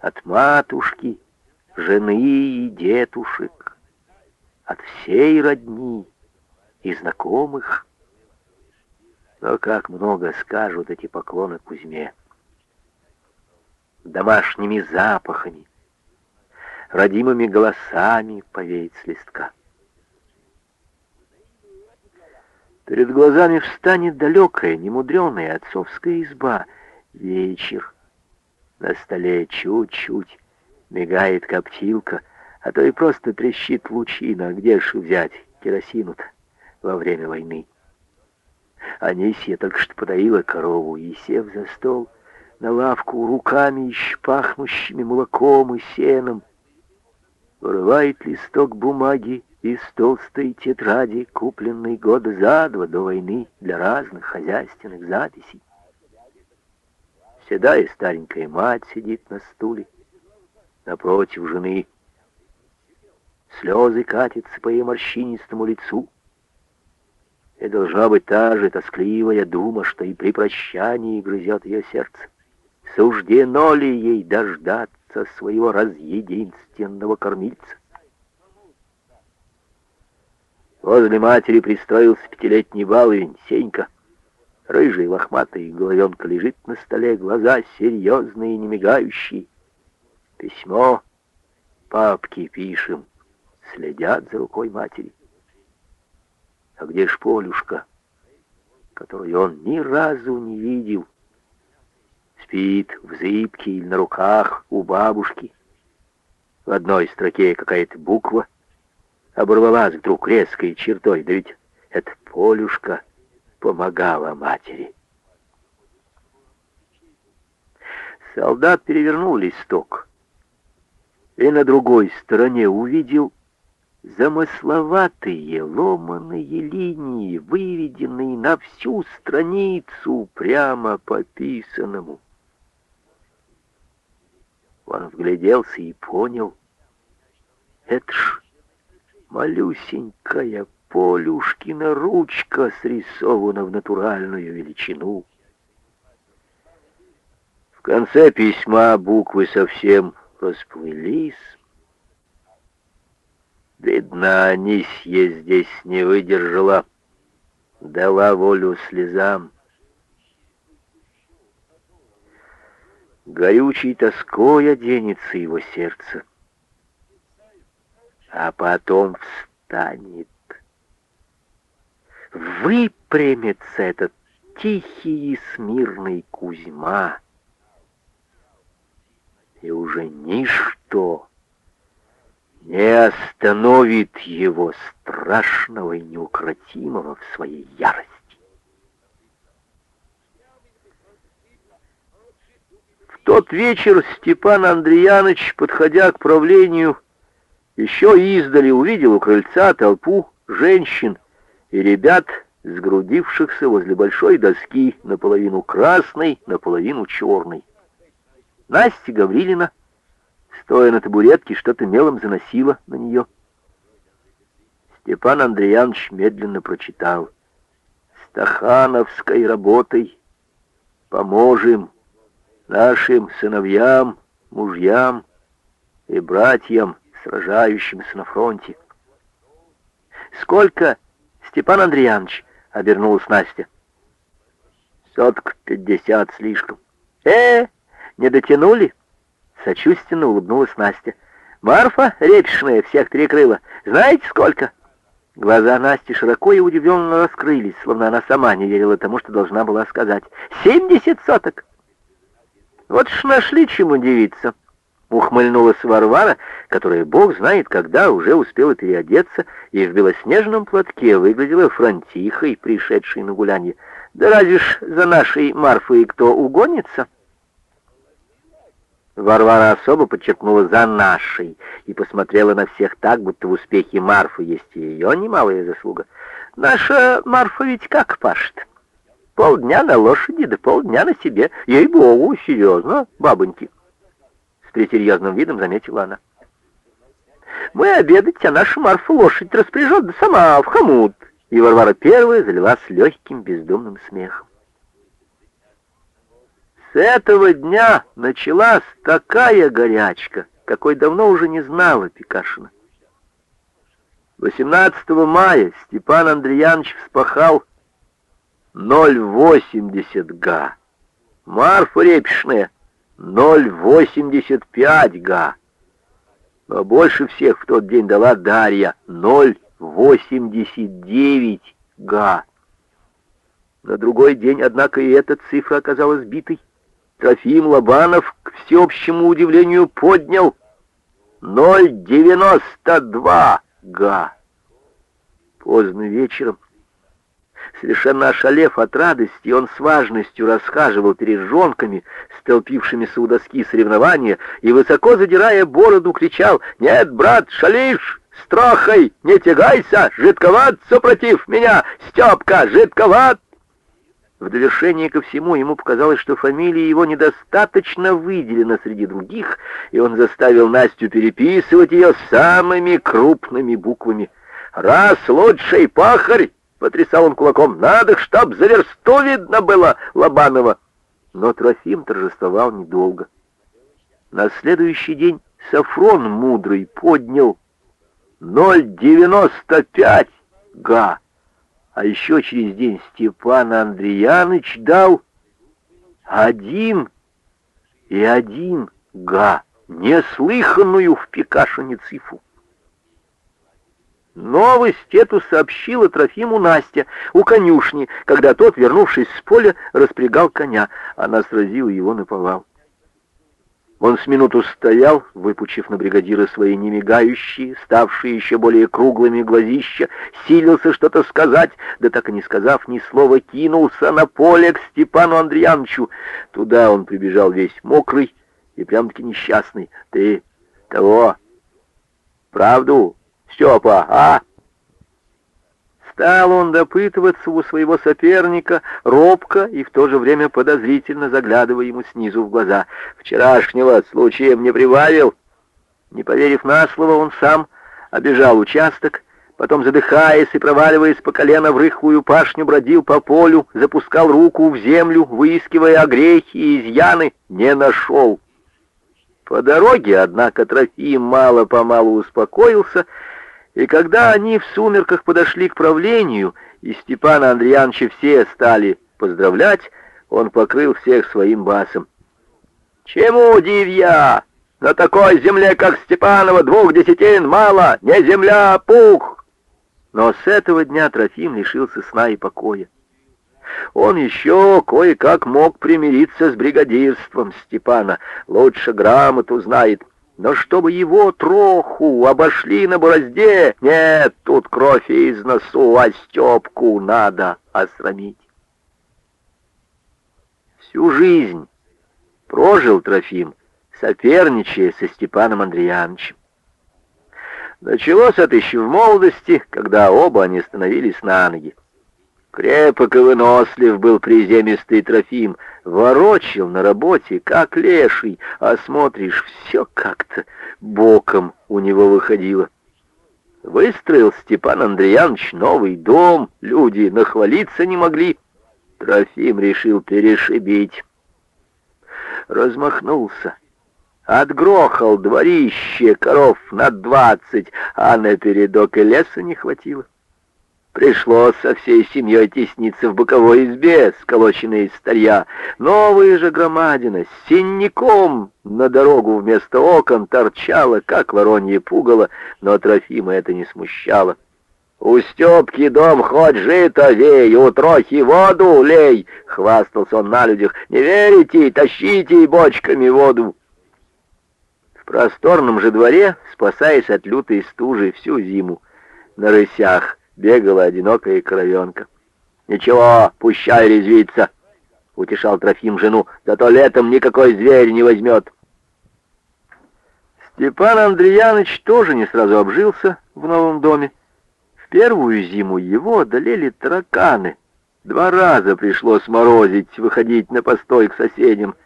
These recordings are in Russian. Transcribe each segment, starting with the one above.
от матушки, жены и детушек, от всей родни и знакомых. Но как много скажут эти поклоны Кузьме. Домашними запахами, родимыми голосами повеет с листка. Перед глазами встанет далекая, немудреная отцовская изба. Вечер. На столе чуть-чуть мигает коптилка, а то и просто трещит лучина. Где ж взять керосину-то во время войны? Анисия только что подоила корову и, сев за стол, на лавку руками, пахнущими молоком и сеном, вырывает листок бумаги из толстой тетради, купленной года за два до войны для разных хозяйственных записей. Седая старенькая мать сидит на стуле, напротив жены. Слезы катятся по ее морщинистому лицу. И должна быть та же тоскливая дума, что и при прощании грызет ее сердце. Суждено ли ей дождаться своего разъединственного кормильца? Возле матери пристроился пятилетний баловень, Сенька. Рыжий, лохматый, головенка лежит на столе, глаза серьезные, не мигающие. Письмо папки пишем, следят за рукой матери. А где ж Полюшка, которую он ни разу не видел? Спит в зыбке или на руках у бабушки. В одной строке какая-то буква — оборвалась вдруг резкой чертой, да ведь эта Полюшка помогала матери. Солдат перевернул листок и на другой стороне увидел замысловатые ломаные линии, выведенные на всю страницу прямо по писанному. Он вгляделся и понял, это ж малюсенькая Полюшкина ручка срисована в натуральную величину. В конце письма буквы совсем расплылись. Видно, Анисья здесь не выдержала, дала волю слезам. Горючей тоской оденется его сердце а потом встанет. Выпрямится этот тихий и смирный Кузьма, и уже ничто не остановит его страшного и неукротимого в своей ярости. В тот вечер Степан Андреяныч, подходя к правлению, еще издали увидел у крыльца толпу женщин и ребят, сгрудившихся возле большой доски, наполовину красной, наполовину черной. Настя Гаврилина, стоя на табуретке, что-то мелом заносила на нее. Степан Андреянович медленно прочитал. «Стахановской работой поможем нашим сыновьям, мужьям и братьям сражающимся на фронте. «Сколько, Степан Андреянович?» — обернулась Настя. «Соток пятьдесят слишком». «Э, не дотянули?» — сочувственно улыбнулась Настя. «Марфа репешная всех перекрыла. Знаете, сколько?» Глаза Насти широко и удивленно раскрылись, словно она сама не верила тому, что должна была сказать. «Семьдесят соток!» «Вот ж нашли чему удивиться!» Ухмыльнулась Варвара, которая, бог знает когда, уже успела переодеться и в белоснежном платке выглядела фронтихой, пришедшей на гулянье. «Да разве ж за нашей Марфой кто угонится?» Варвара особо подчеркнула «за нашей» и посмотрела на всех так, будто в успехе Марфы есть и ее немалая заслуга. «Наша Марфа ведь как пашет? Полдня на лошади, да полдня на себе. Ей-богу, серьезно, бабоньки» с пресерьезным видом заметила она. «Мы обедать, а наша Марфа лошадь распряжет да сама в хомут». И Варвара первая залилась легким бездумным смехом. С этого дня началась такая горячка, какой давно уже не знала Пикашина. 18 мая Степан Андреянович вспахал 0,80 га. Марфа Репишная 0,85 га. Но больше всех в тот день дала Дарья 0,89 га. На другой день, однако, и эта цифра оказалась битой. Трофим Лобанов, к всеобщему удивлению, поднял 0,92 га. Поздно вечером, совершенно ошалев от радости, он с важностью расхаживал перед жонками, столпившимися у доски соревнования, и, высоко задирая бороду, кричал «Нет, брат, шалишь! Страхой не тягайся! Жидковат, супротив меня! Степка, жидковат!» В довершение ко всему ему показалось, что фамилия его недостаточно выделена среди других, и он заставил Настю переписывать ее самыми крупными буквами. «Раз лучший пахарь!» — потрясал он кулаком. «Надо, чтоб за версту видно было Лобанова!» Но Трофим торжествовал недолго. На следующий день Сафрон мудрый поднял 0,95 га. А еще через день Степан Андреяныч дал один и один га, неслыханную в Пикашине цифру. Новость эту сообщила Трофиму Настя у конюшни, когда тот, вернувшись с поля, распрягал коня. Она сразила его на повал. Он с минуту стоял, выпучив на бригадира свои немигающие, ставшие еще более круглыми глазища, силился что-то сказать, да так и не сказав ни слова, кинулся на поле к Степану Андреяновичу. Туда он прибежал весь мокрый и прям-таки несчастный. «Ты того, правду, Степа, а?» Стал он допытываться у своего соперника, робко и в то же время подозрительно заглядывая ему снизу в глаза. Вчерашнего случаем не прибавил. Не поверив на слово, он сам обежал участок, потом, задыхаясь и проваливаясь по колено в рыхлую пашню, бродил по полю, запускал руку в землю, выискивая огрехи и изъяны, не нашел. По дороге, однако, Трофим мало-помалу успокоился и когда они в сумерках подошли к правлению, и Степана Андреяновича все стали поздравлять, он покрыл всех своим басом. «Чему, дивья? На такой земле, как Степанова, двух десятин мало, не земля, а пух!» Но с этого дня Трофим лишился сна и покоя. Он еще кое-как мог примириться с бригадирством Степана, лучше грамоту знает, но чтобы его троху обошли на борозде, нет, тут кровь из носу, а Степку надо осрамить. Всю жизнь прожил Трофим, соперничая со Степаном Андреяновичем. Началось это еще в молодости, когда оба они становились на ноги. Крепок и вынослив был приземистый Трофим, ворочил на работе, как леший, а смотришь, все как-то боком у него выходило. Выстроил Степан Андреянович новый дом, люди нахвалиться не могли. Трофим решил перешибить. Размахнулся, отгрохал дворище коров на двадцать, а на передок и леса не хватило. Пришлось со всей семьей тесниться в боковой избе, сколоченной из старья. Новая же громадина с синяком на дорогу вместо окон торчала, как воронье пугало, но Трофима это не смущало. «У Степки дом хоть жито вей, у Трохи воду лей!» — хвастался он на людях. «Не верите? Тащите бочками воду!» В просторном же дворе, спасаясь от лютой стужи всю зиму, на рысях, бегала одинокая коровенка. «Ничего, пущай резвится!» — утешал Трофим жену. «Зато летом никакой зверь не возьмет!» Степан Андреяныч тоже не сразу обжился в новом доме. В первую зиму его одолели тараканы. Два раза пришлось морозить, выходить на постой к соседям.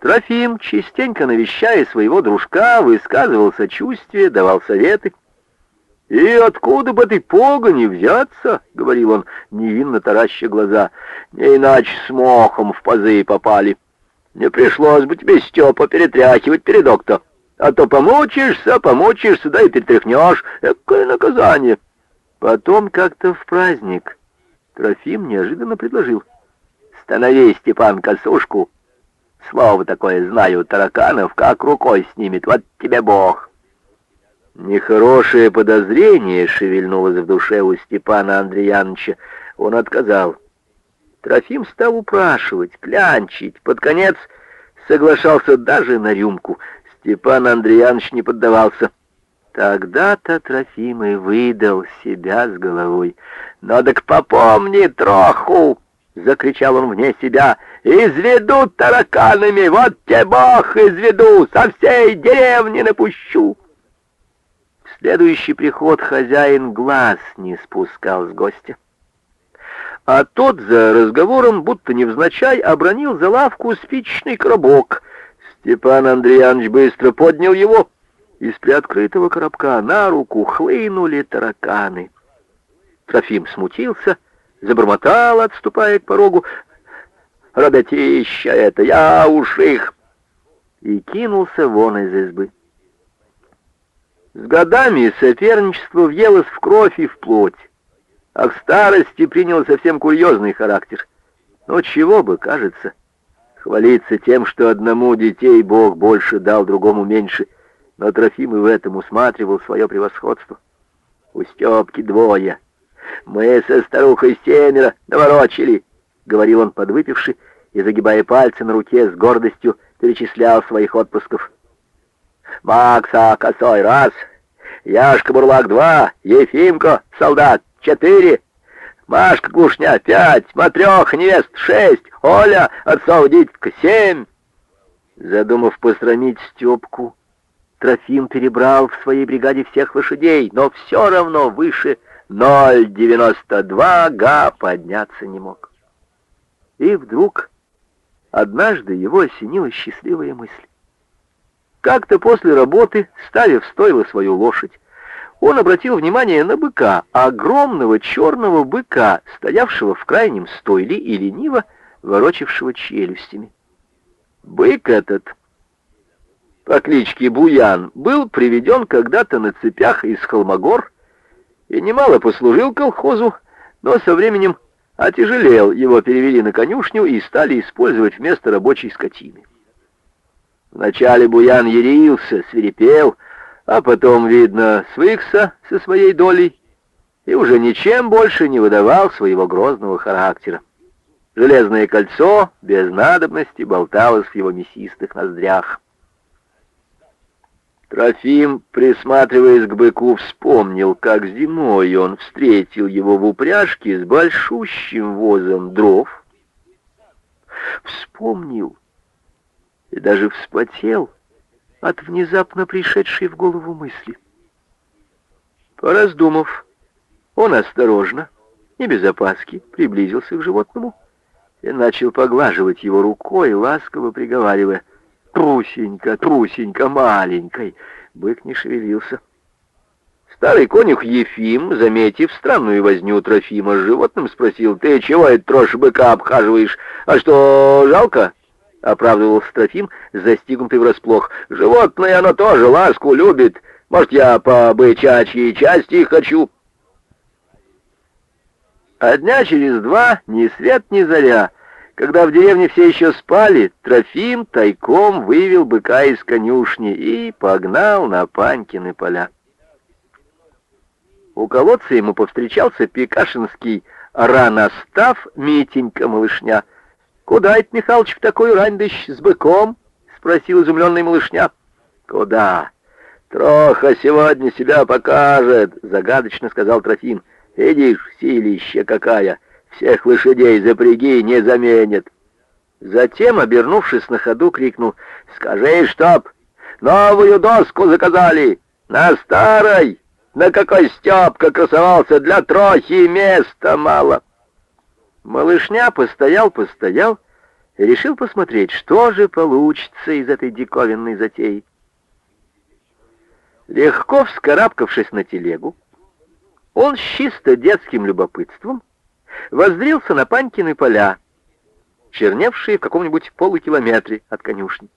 Трофим, частенько навещая своего дружка, высказывал сочувствие, давал советы. «И откуда бы этой погони взяться?» — говорил он, невинно тараща глаза. «Не иначе с мохом в пазы попали. Не пришлось бы тебе, Степа, перетряхивать передок-то. А то помучишься, помучишься, да и перетряхнешь. Какое наказание!» Потом как-то в праздник Трофим неожиданно предложил. «Станови, Степан, косушку. Слово такое знаю, тараканов, как рукой снимет. Вот тебе Бог!» Нехорошее подозрение шевельнулось в душе у Степана Андреяновича. Он отказал. Трофим стал упрашивать, клянчить. Под конец соглашался даже на рюмку. Степан Андреянович не поддавался. Тогда-то Трофим и выдал себя с головой. «Ну так попомни троху!» — закричал он вне себя. «Изведу тараканами! Вот тебе бог изведу! Со всей деревни напущу!» Следующий приход хозяин глаз не спускал с гостя. А тот за разговором, будто невзначай, обронил за лавку спичечный коробок. Степан Андреянович быстро поднял его. Из приоткрытого коробка на руку хлынули тараканы. Трофим смутился, забормотал, отступая к порогу. «Родотища это, я уж их!» И кинулся вон из избы. С годами соперничество въелось в кровь и в плоть, а к старости принял совсем курьезный характер. Но чего бы, кажется, хвалиться тем, что одному детей Бог больше дал, другому меньше, но Трофим и в этом усматривал свое превосходство. У Степки двое. Мы со старухой семеро наворочили, — говорил он подвыпивший и, загибая пальцы на руке, с гордостью перечислял своих отпусков. Макса Косой раз, Яшка Бурлак два, Ефимка солдат четыре, Машка Глушня пять, Матрёха невест шесть, Оля отцов дитятка семь. Задумав посрамить Стёпку, Трофим перебрал в своей бригаде всех лошадей, но все равно выше 0,92 га подняться не мог. И вдруг однажды его осенила счастливая мысль. Как-то после работы, ставив в стойло свою лошадь, он обратил внимание на быка, огромного черного быка, стоявшего в крайнем стойле и лениво ворочавшего челюстями. Бык этот, по кличке Буян, был приведен когда-то на цепях из Холмогор и немало послужил колхозу, но со временем отяжелел, его перевели на конюшню и стали использовать вместо рабочей скотины. Вначале Буян ярился, свирепел, а потом, видно, свыкся со своей долей и уже ничем больше не выдавал своего грозного характера. Железное кольцо без надобности болталось в его мясистых ноздрях. Трофим, присматриваясь к быку, вспомнил, как зимой он встретил его в упряжке с большущим возом дров. Вспомнил, и даже вспотел от внезапно пришедшей в голову мысли. Пораздумав, он осторожно, не без опаски, приблизился к животному и начал поглаживать его рукой, ласково приговаривая «Трусенька, трусенька, маленькой!» Бык не шевелился. Старый конюх Ефим, заметив странную возню Трофима с животным, спросил, «Ты чего это трошь быка обхаживаешь? А что, жалко?» Оправдывался Трофим, застигнутый врасплох. «Животное оно тоже ласку любит. Может, я по бычачьей части хочу?» А дня через два, ни свет ни заря, когда в деревне все еще спали, Трофим тайком вывел быка из конюшни и погнал на Панькины поля. У колодца ему повстречался пекашинский раностав Митенька-малышня — «Куда это, Михалыч, в такую рань с быком?» — спросил изумленный малышня. «Куда? Троха сегодня себя покажет», — загадочно сказал Трофим. «Видишь, силища какая! Всех лошадей запряги не заменит». Затем, обернувшись на ходу, крикнул, «Скажи, чтоб новую доску заказали! На старой! На какой Степка красовался! Для трохи места мало!» Малышня постоял-постоял и решил посмотреть, что же получится из этой диковинной затеи. Легко вскарабкавшись на телегу, он с чисто детским любопытством воззрился на Панькины поля черневшие в каком-нибудь полукилометре от конюшни.